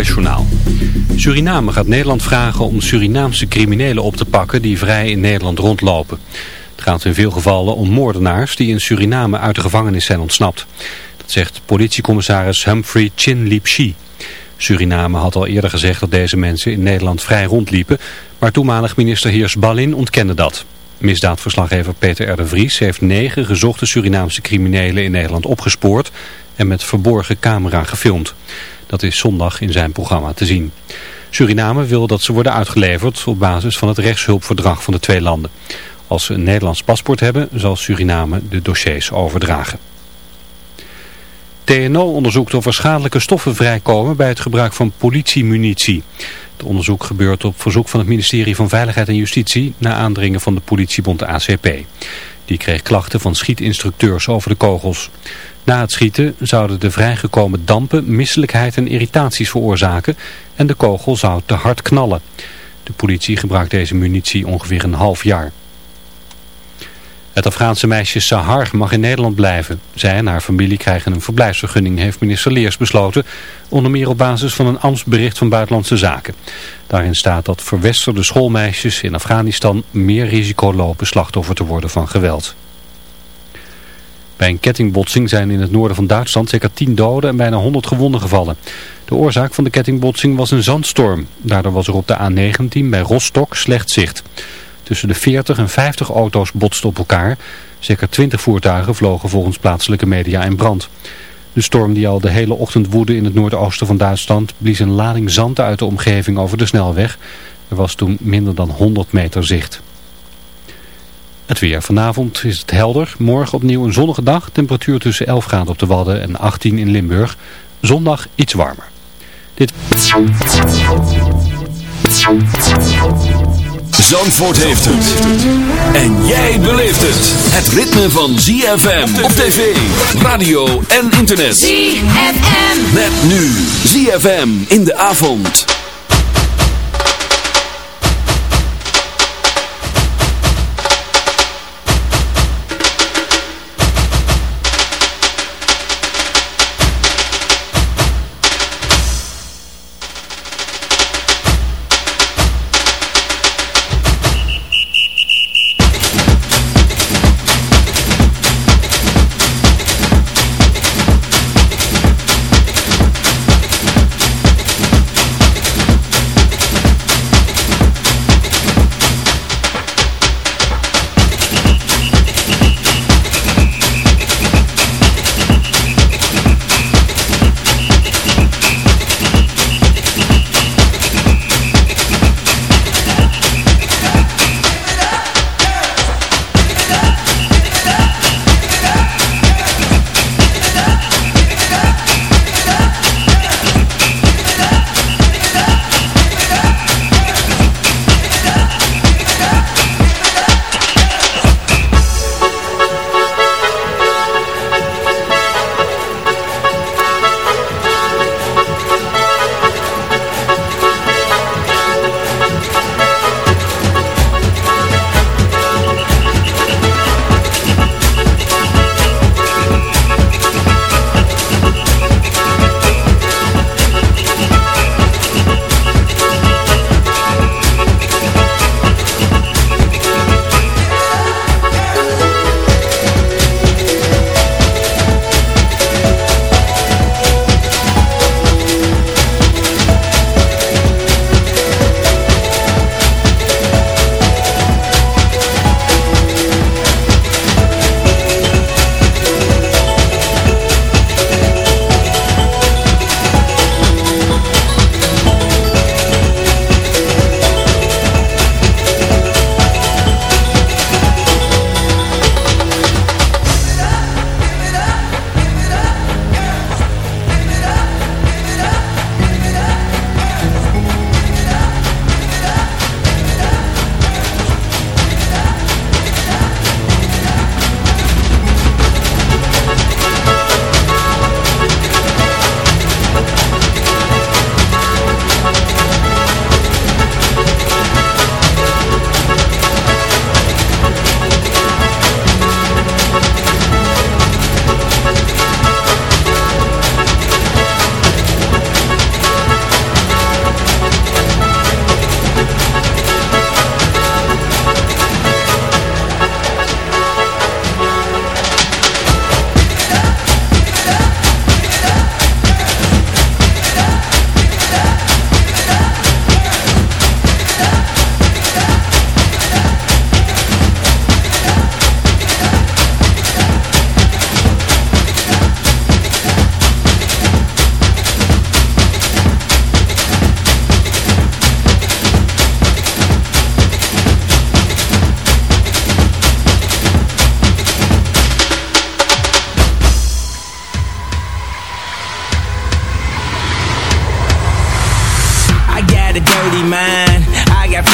Journaal. Suriname gaat Nederland vragen om Surinaamse criminelen op te pakken die vrij in Nederland rondlopen. Het gaat in veel gevallen om moordenaars die in Suriname uit de gevangenis zijn ontsnapt. Dat zegt politiecommissaris Humphrey Chin Lipshi. Suriname had al eerder gezegd dat deze mensen in Nederland vrij rondliepen, maar toenmalig minister Heers Ballin ontkende dat. Misdaadverslaggever Peter R. de Vries heeft negen gezochte Surinaamse criminelen in Nederland opgespoord en met verborgen camera gefilmd. Dat is zondag in zijn programma te zien. Suriname wil dat ze worden uitgeleverd op basis van het rechtshulpverdrag van de twee landen. Als ze een Nederlands paspoort hebben, zal Suriname de dossiers overdragen. TNO onderzoekt of er schadelijke stoffen vrijkomen bij het gebruik van politiemunitie. Het onderzoek gebeurt op verzoek van het ministerie van Veiligheid en Justitie... na aandringen van de politiebond ACP. Die kreeg klachten van schietinstructeurs over de kogels. Na het schieten zouden de vrijgekomen dampen misselijkheid en irritaties veroorzaken en de kogel zou te hard knallen. De politie gebruikt deze munitie ongeveer een half jaar. Het Afghaanse meisje Sahar mag in Nederland blijven. Zij en haar familie krijgen een verblijfsvergunning, heeft minister Leers besloten. Onder meer op basis van een ambtsbericht van Buitenlandse Zaken. Daarin staat dat verwesterde schoolmeisjes in Afghanistan meer risico lopen slachtoffer te worden van geweld. Bij een kettingbotsing zijn in het noorden van Duitsland zeker 10 doden en bijna 100 gewonden gevallen. De oorzaak van de kettingbotsing was een zandstorm. Daardoor was er op de A19 bij Rostock slecht zicht. Tussen de 40 en 50 auto's botsten op elkaar. Zeker 20 voertuigen vlogen volgens plaatselijke media in brand. De storm die al de hele ochtend woedde in het noordoosten van Duitsland blies een lading zand uit de omgeving over de snelweg. Er was toen minder dan 100 meter zicht. Het weer. Vanavond is het helder. Morgen opnieuw een zonnige dag. Temperatuur tussen 11 graden op de Wadden en 18 in Limburg. Zondag iets warmer. Dit... Zandvoort heeft het. En jij beleeft het. Het ritme van ZFM op tv, radio en internet. ZFM. Met nu ZFM in de avond.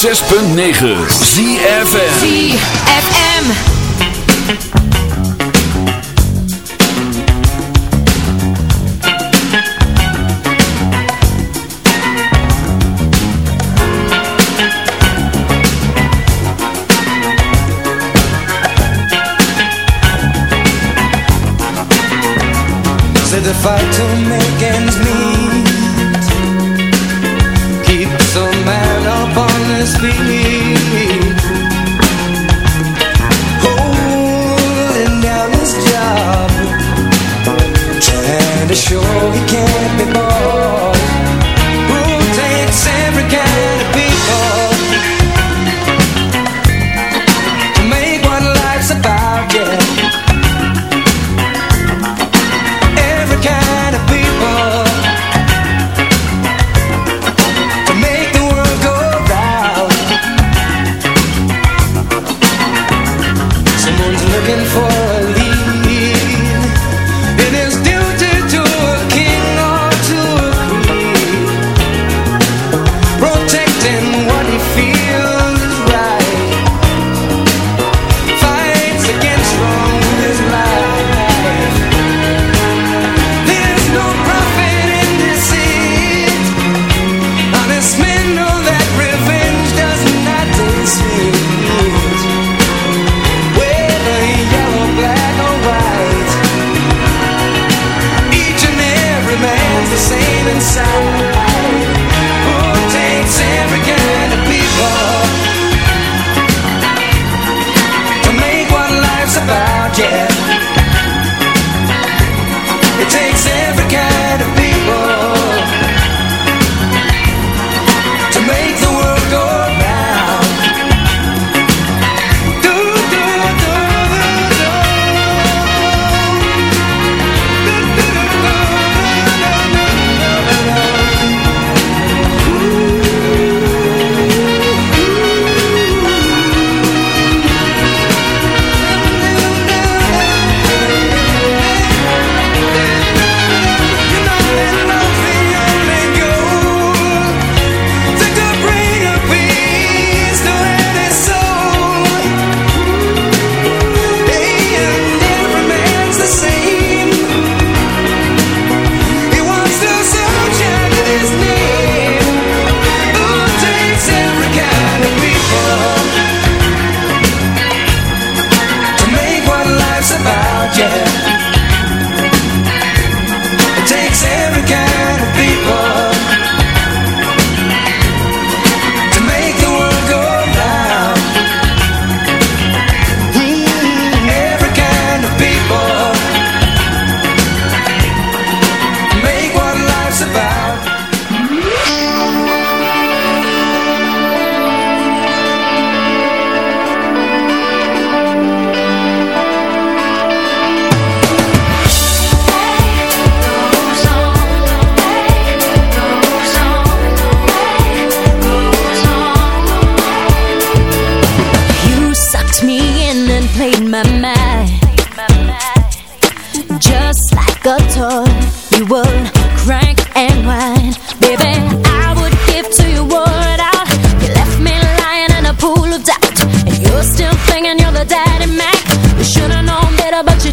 106.9 ZFM ZFM. you would crank and whine Baby, I would give to you what left me lying in a pool of doubt. And you're still thinking you're the daddy You should've known better but you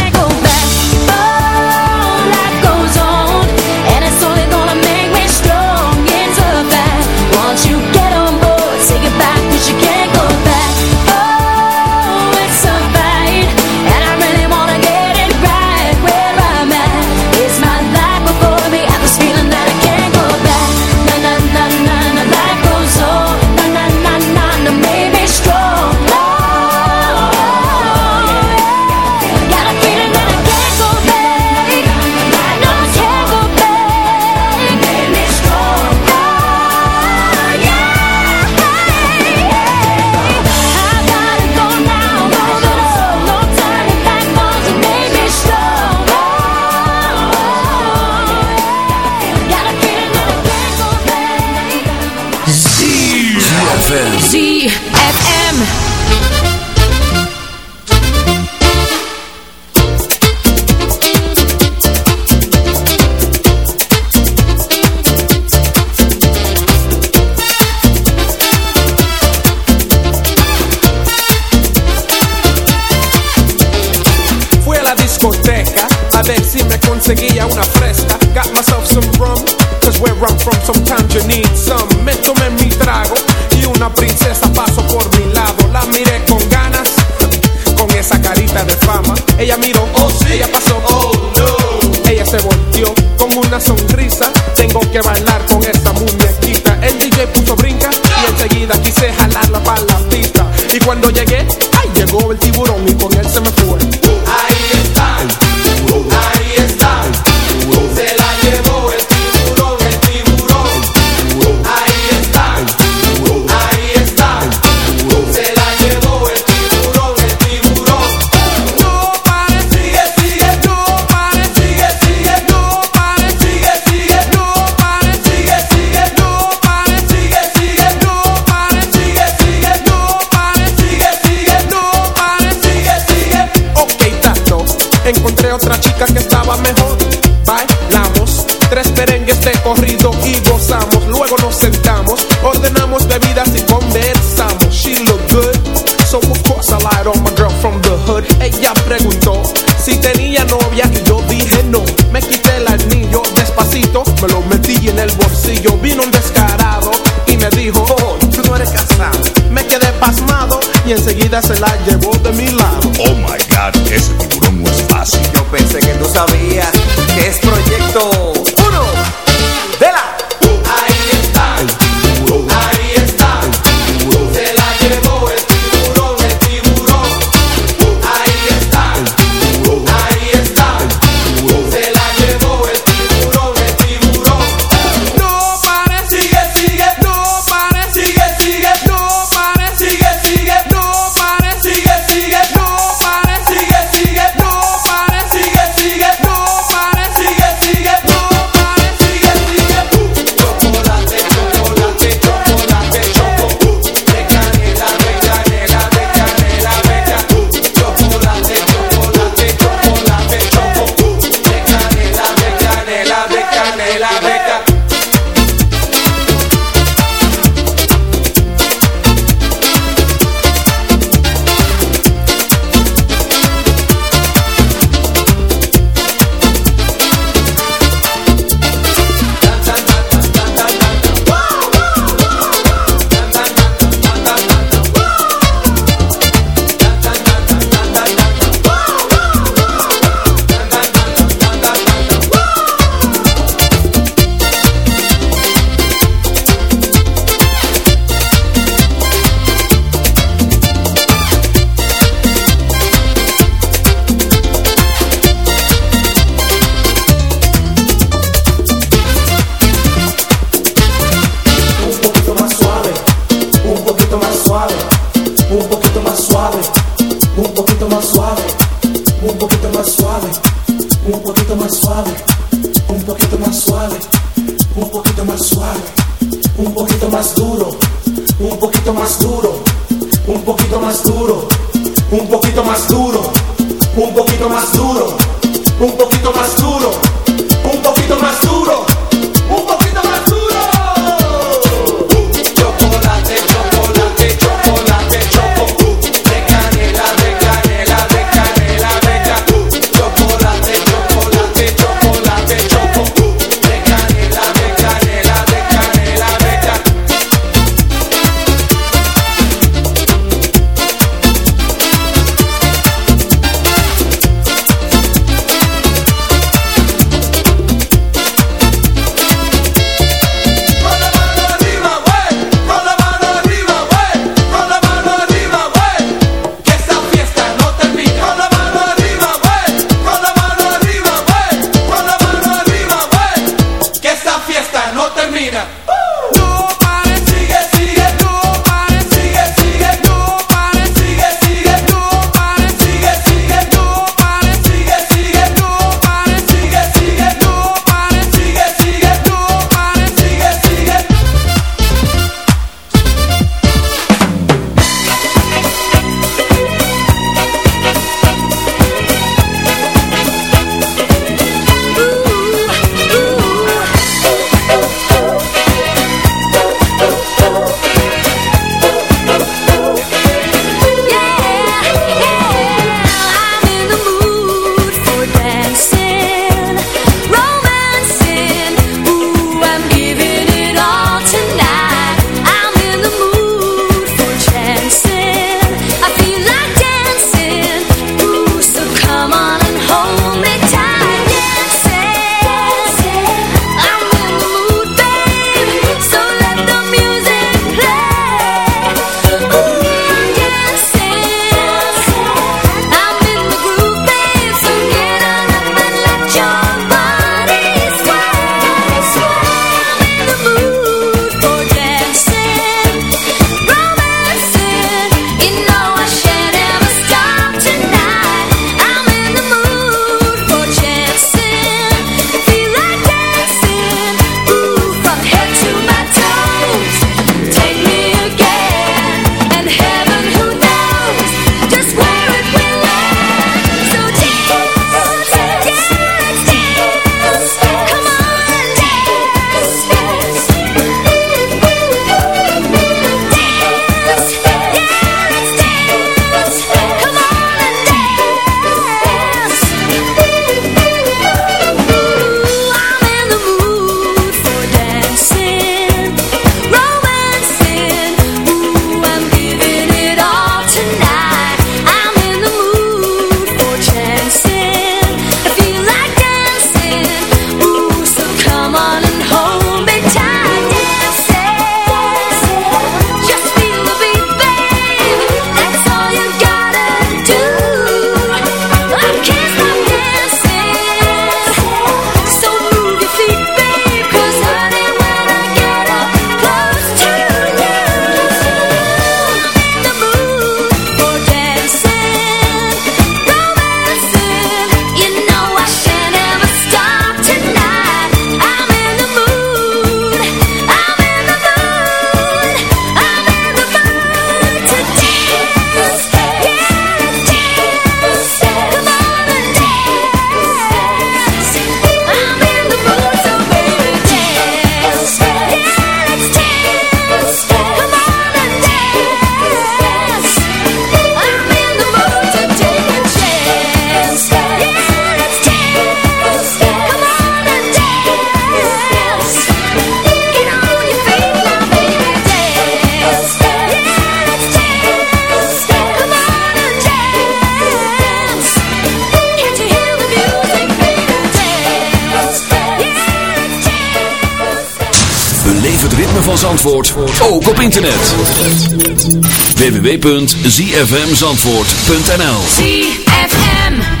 zfmzandvoort.nl ZFM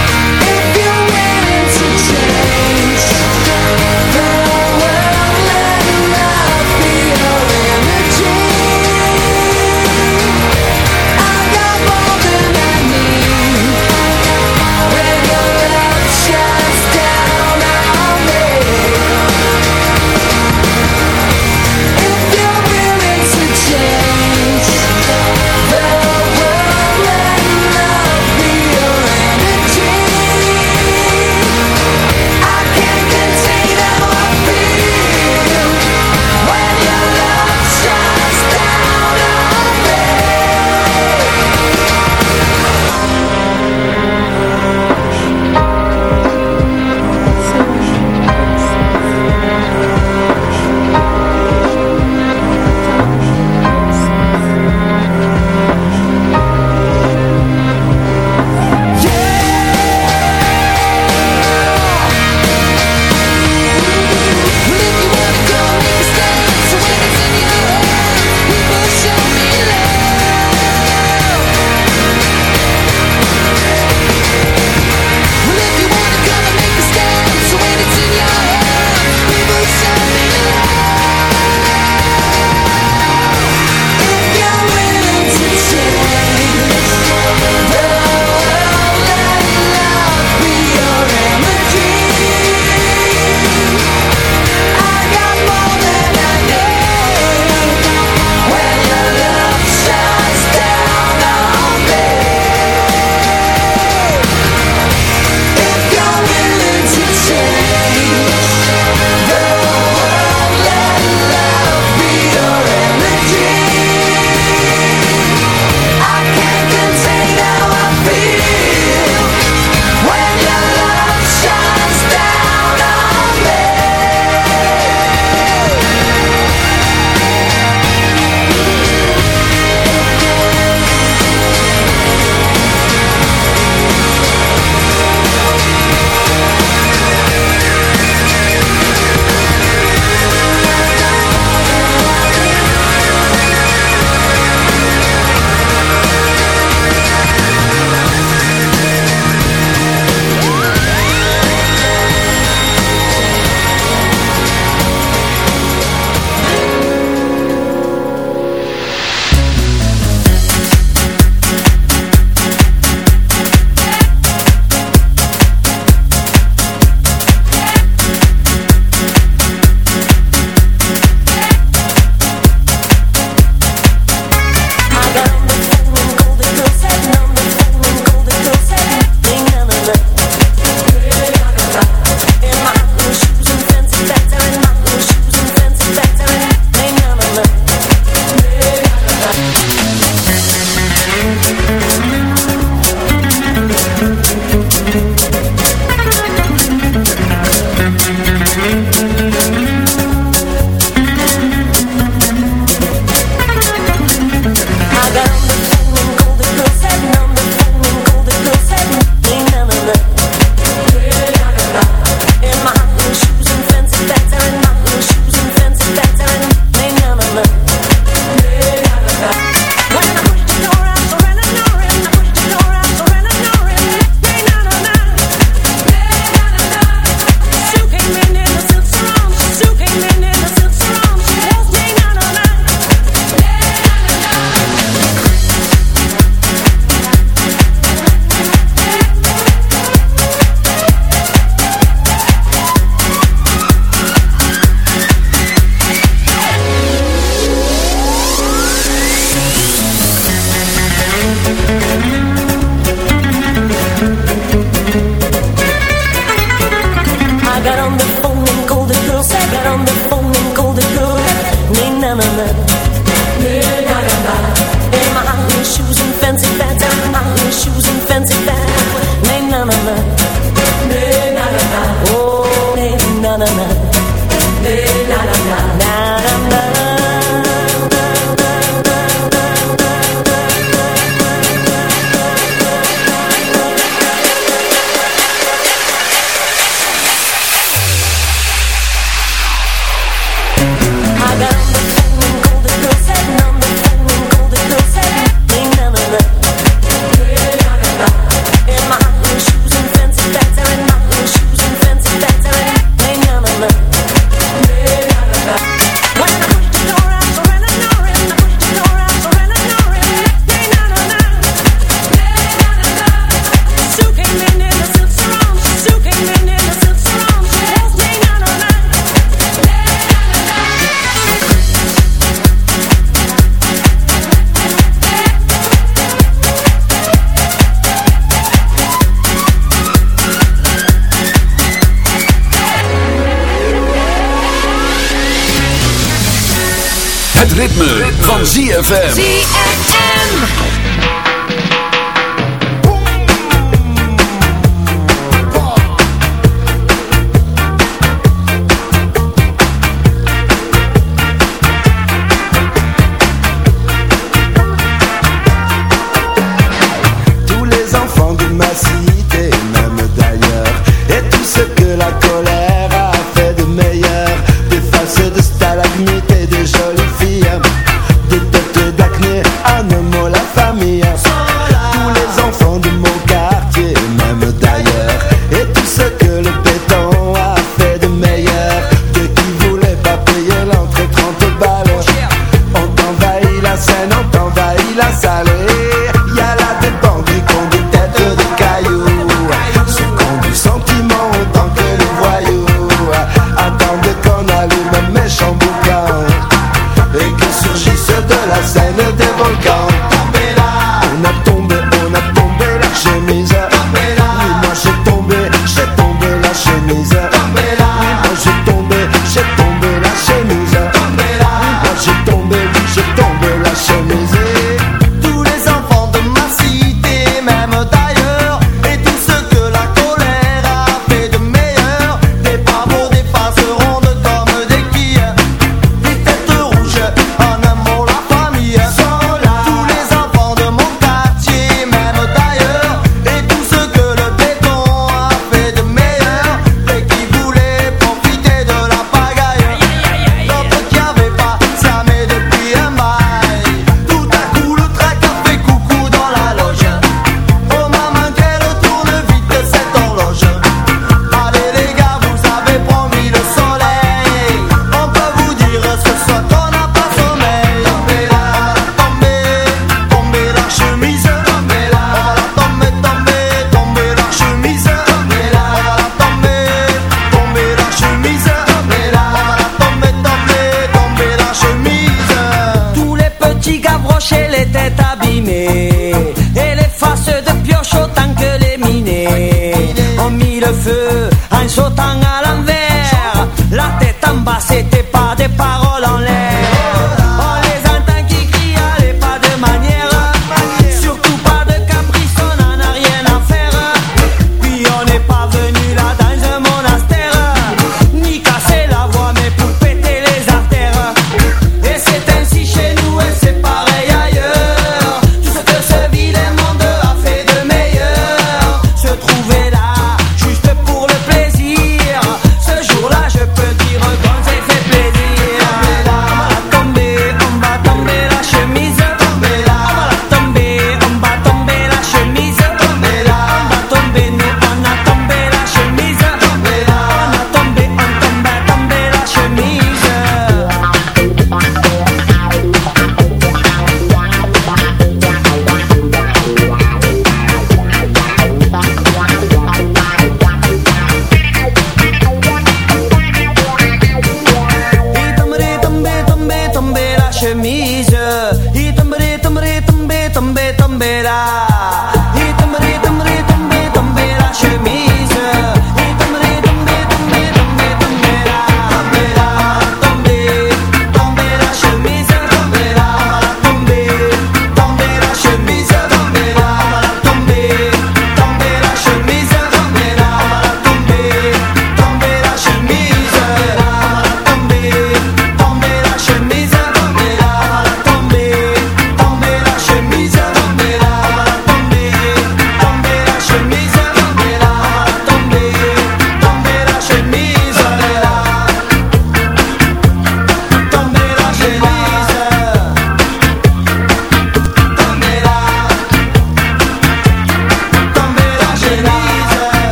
het ritme, van ZFM.